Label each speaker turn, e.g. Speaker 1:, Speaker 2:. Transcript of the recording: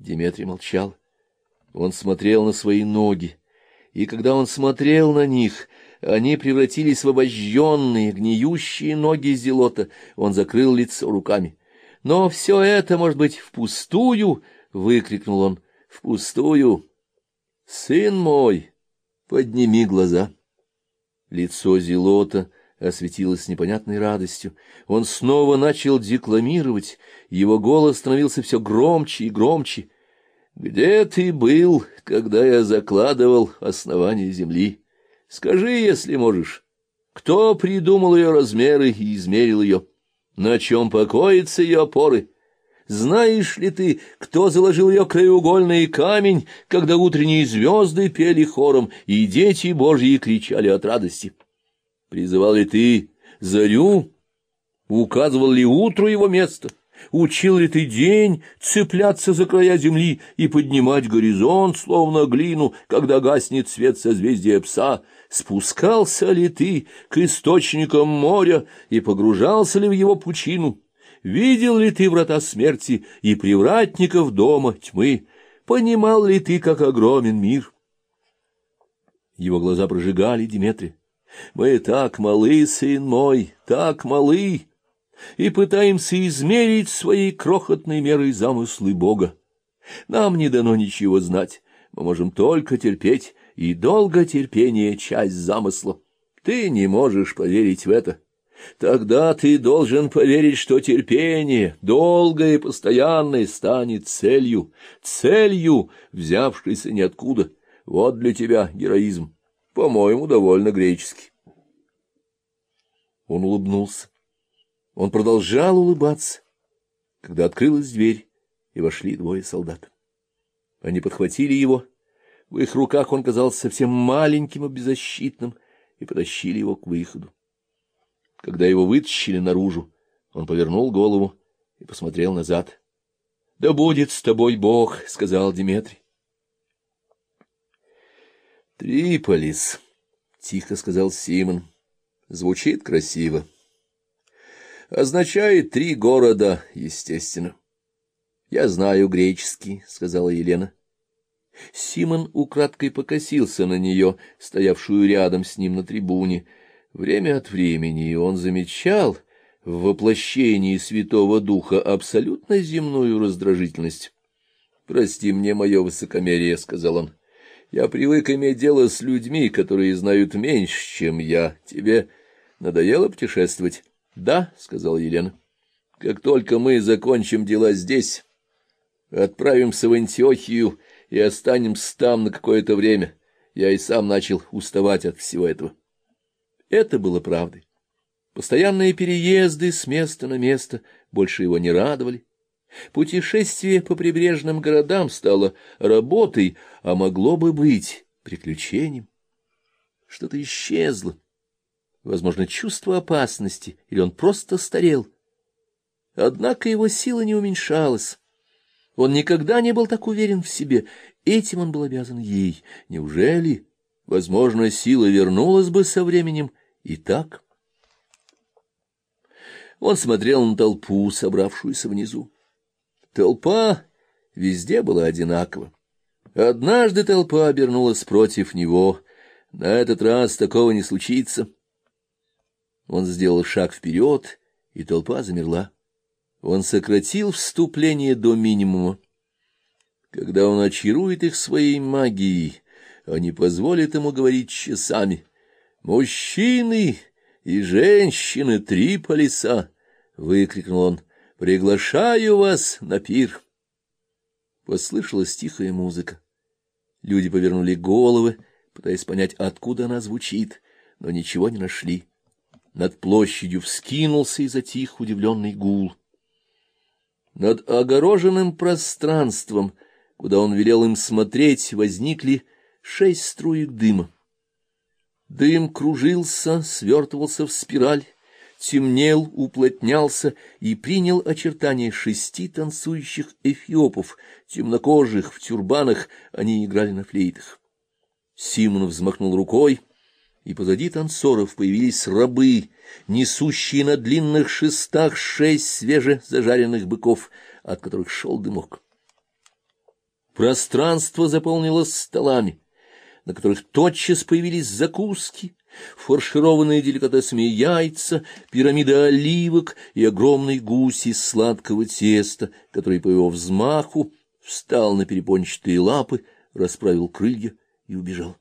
Speaker 1: Диметрий молчал. Он смотрел на свои ноги, и когда он смотрел на них, они превратились в обожженные, гниющие ноги Зелота. Он закрыл лицо руками. — Но все это, может быть, впустую? — выкрикнул он. — Впустую. — Сын мой, подними глаза. Лицо Зелота осветилось непонятной радостью. Он снова начал декламировать, его голос становился все громче и громче. «Где ты был, когда я закладывал основание земли? Скажи, если можешь, кто придумал ее размеры и измерил ее? На чем покоятся ее опоры?» Знаешь ли ты, кто заложил ее краеугольный камень, когда утренние звезды пели хором, и дети Божьи кричали от радости? Призывал ли ты зарю? Указывал ли утру его место? Учил ли ты день цепляться за края земли и поднимать горизонт, словно глину, когда гаснет свет созвездия пса? Спускался ли ты к источникам моря и погружался ли в его пучину? Видел ли ты врата смерти и привратников дома тьмы? Понимал ли ты, как огромен мир? Его глаза прожигали Диметрия. Мы так малы, сын мой, так малы, и пытаемся измерить своей крохотной мерой замыслы Бога. Нам не дано ничего знать, мы можем только терпеть, и долго терпение — часть замысла. Ты не можешь поверить в это. Тогда ты должен поверить, что терпение, долгое и постоянное, станет целью, целью, взявшейся ниоткуда. Вот для тебя героизм по-моему, довольно греческий. Он улыбнулся. Он продолжал улыбаться, когда открылась дверь, и вошли двое солдат. Они подхватили его. В их руках он казался совсем маленьким и беззащитным, и потащили его к выходу. Когда его вытащили наружу, он повернул голову и посмотрел назад. — Да будет с тобой Бог, — сказал Диметрий. Триполис, — тихо сказал Симон. Звучит красиво. Означает три города, естественно. Я знаю греческий, — сказала Елена. Симон украдкой покосился на нее, стоявшую рядом с ним на трибуне. Время от времени он замечал в воплощении Святого Духа абсолютно земную раздражительность. — Прости мне мое высокомерие, — сказал он. Я привык иметь дело с людьми, которые знают меньше, чем я. Тебе надоело путешествовать? — Да, — сказала Елена. — Как только мы закончим дела здесь, отправимся в Антиохию и останемся там на какое-то время. Я и сам начал уставать от всего этого. Это было правдой. Постоянные переезды с места на место больше его не радовали. Путешествие по прибрежным городам стало работой, а могло бы быть приключением. Что-то исчезло. Возможно, чувство опасности, или он просто старел. Однако его сила не уменьшалась. Он никогда не был так уверен в себе. Этим он был обязан ей. Неужели, возможно, сила вернулась бы со временем и так? Он смотрел на толпу, собравшуюся внизу. Толпа везде была одинакова. Однажды толпа обернулась против него. На этот раз такого не случится. Он сделал шаг вперед, и толпа замерла. Он сократил вступление до минимума. Когда он очарует их своей магией, они позволят ему говорить часами. «Мужчины и женщины три полиса!» — выкрикнул он. Приглашаю вас на пир. Послышалась тихая музыка. Люди повернули головы, пытаясь понять, откуда она звучит, но ничего не нашли. Над площадью вскинулся и затих удивленный гул. Над огороженным пространством, куда он велел им смотреть, возникли шесть струек дыма. Дым кружился, свертывался в спираль, темнел, уплотнялся и принял очертания шести танцующих эфиопов, темнокожих, в тюрбанах, они играли на флейтах. Симон взмахнул рукой, и позади танцоров появились рабы, несущие на длинных шестах шесть свежезажаренных быков, от которых шел дымок. Пространство заполнилось столами, на которых тотчас появились закуски, фаршированные деликатесами яйца, пирамида оливок и огромный гусь из сладкого теста, который по его взмаху встал на перепончатые лапы, расправил крылья и убежал.